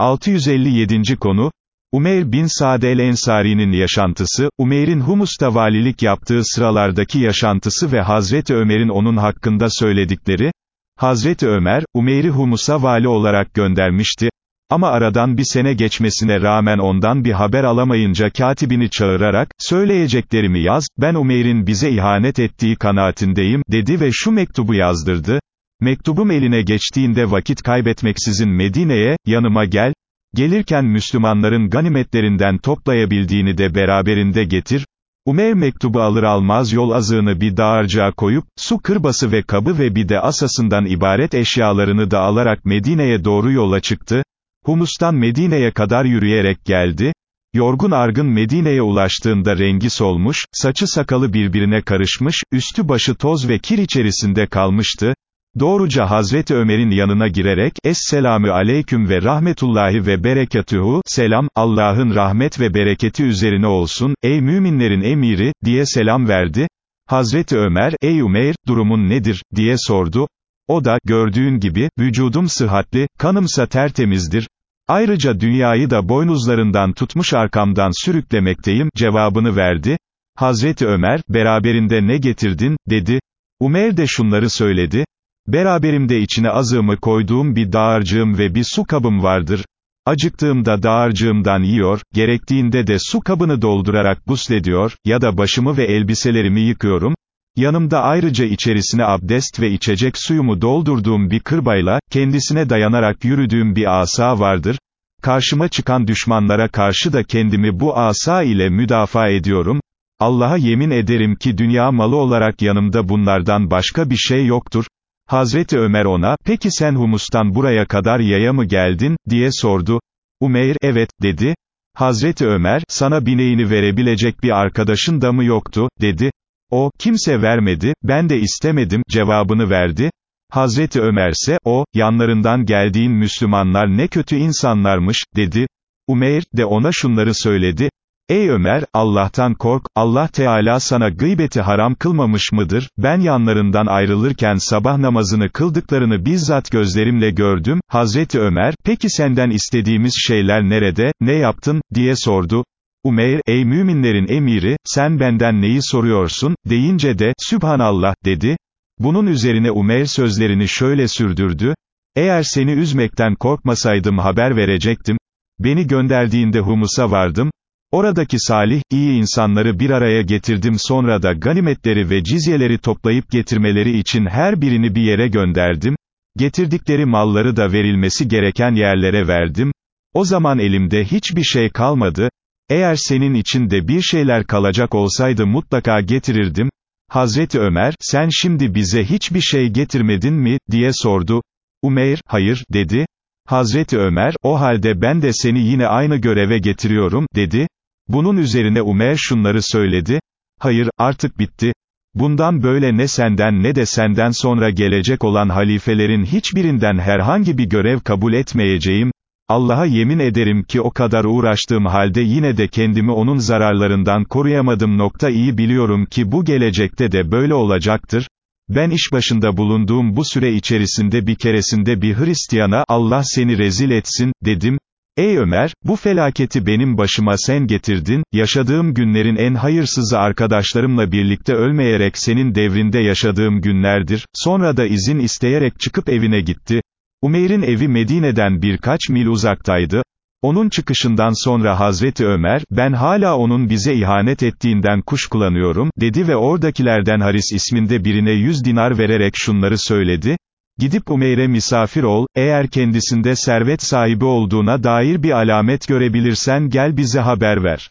657. konu, Umeyr bin Sa'd el-Ensari'nin yaşantısı, Umeyr'in Humus'ta valilik yaptığı sıralardaki yaşantısı ve Hazreti Ömer'in onun hakkında söyledikleri, Hazreti Ömer, Umeyr'i Humus'a vali olarak göndermişti, ama aradan bir sene geçmesine rağmen ondan bir haber alamayınca katibini çağırarak, söyleyeceklerimi yaz, ben Umeyr'in bize ihanet ettiği kanaatindeyim, dedi ve şu mektubu yazdırdı, mektubum eline geçtiğinde vakit kaybetmeksizin Medine'ye, yanıma gel, gelirken Müslümanların ganimetlerinden toplayabildiğini de beraberinde getir, Umeyr mektubu alır almaz yol azığını bir dağarcığa koyup, su kırbası ve kabı ve bir de asasından ibaret eşyalarını da alarak Medine'ye doğru yola çıktı, Humus'tan Medine'ye kadar yürüyerek geldi, yorgun argın Medine'ye ulaştığında rengi solmuş, saçı sakalı birbirine karışmış, üstü başı toz ve kir içerisinde kalmıştı, Doğruca Hazreti Ömer'in yanına girerek, Esselamü aleyküm ve rahmetullahi ve berekatühü, selam, Allah'ın rahmet ve bereketi üzerine olsun, ey müminlerin emiri, diye selam verdi. Hazreti Ömer, ey Umeyr, durumun nedir, diye sordu. O da, gördüğün gibi, vücudum sıhhatli, kanımsa tertemizdir. Ayrıca dünyayı da boynuzlarından tutmuş arkamdan sürüklemekteyim, cevabını verdi. Hazreti Ömer, beraberinde ne getirdin, dedi. Umeyr de şunları söyledi, Beraberimde içine azığımı koyduğum bir dağarcığım ve bir su kabım vardır. Acıktığımda dağarcığımdan yiyor, gerektiğinde de su kabını doldurarak buslediyor, ya da başımı ve elbiselerimi yıkıyorum. Yanımda ayrıca içerisine abdest ve içecek suyumu doldurduğum bir kırbayla, kendisine dayanarak yürüdüğüm bir asa vardır. Karşıma çıkan düşmanlara karşı da kendimi bu asa ile müdafaa ediyorum. Allah'a yemin ederim ki dünya malı olarak yanımda bunlardan başka bir şey yoktur. Hazreti Ömer ona, peki sen Humus'tan buraya kadar yaya mı geldin, diye sordu. Umeyr, evet, dedi. Hazreti Ömer, sana bineğini verebilecek bir arkadaşın da mı yoktu, dedi. O, kimse vermedi, ben de istemedim, cevabını verdi. Hazreti Ömerse, o, yanlarından geldiğin Müslümanlar ne kötü insanlarmış, dedi. Umeyr, de ona şunları söyledi, Ey Ömer, Allah'tan kork, Allah Teala sana gıybeti haram kılmamış mıdır, ben yanlarından ayrılırken sabah namazını kıldıklarını bizzat gözlerimle gördüm, Hazreti Ömer, peki senden istediğimiz şeyler nerede, ne yaptın, diye sordu. Umeyr, ey müminlerin emiri, sen benden neyi soruyorsun, deyince de, Sübhanallah, dedi. Bunun üzerine Umeyr sözlerini şöyle sürdürdü, eğer seni üzmekten korkmasaydım haber verecektim, beni gönderdiğinde Humus'a vardım, Oradaki salih, iyi insanları bir araya getirdim sonra da ganimetleri ve cizyeleri toplayıp getirmeleri için her birini bir yere gönderdim, getirdikleri malları da verilmesi gereken yerlere verdim, o zaman elimde hiçbir şey kalmadı, eğer senin için de bir şeyler kalacak olsaydı mutlaka getirirdim, Hazreti Ömer, sen şimdi bize hiçbir şey getirmedin mi, diye sordu, Umeyr, hayır, dedi, Hazreti Ömer, o halde ben de seni yine aynı göreve getiriyorum, dedi, bunun üzerine Umer şunları söyledi, hayır, artık bitti, bundan böyle ne senden ne de senden sonra gelecek olan halifelerin hiçbirinden herhangi bir görev kabul etmeyeceğim, Allah'a yemin ederim ki o kadar uğraştığım halde yine de kendimi onun zararlarından koruyamadım nokta iyi biliyorum ki bu gelecekte de böyle olacaktır, ben iş başında bulunduğum bu süre içerisinde bir keresinde bir Hristiyana, Allah seni rezil etsin, dedim, Ey Ömer, bu felaketi benim başıma sen getirdin, yaşadığım günlerin en hayırsızı arkadaşlarımla birlikte ölmeyerek senin devrinde yaşadığım günlerdir, sonra da izin isteyerek çıkıp evine gitti. Umeyr'in evi Medine'den birkaç mil uzaktaydı, onun çıkışından sonra Hazreti Ömer, ben hala onun bize ihanet ettiğinden kuşkulanıyorum, dedi ve oradakilerden Haris isminde birine yüz dinar vererek şunları söyledi, Gidip Umeyr'e misafir ol, eğer kendisinde servet sahibi olduğuna dair bir alamet görebilirsen gel bize haber ver.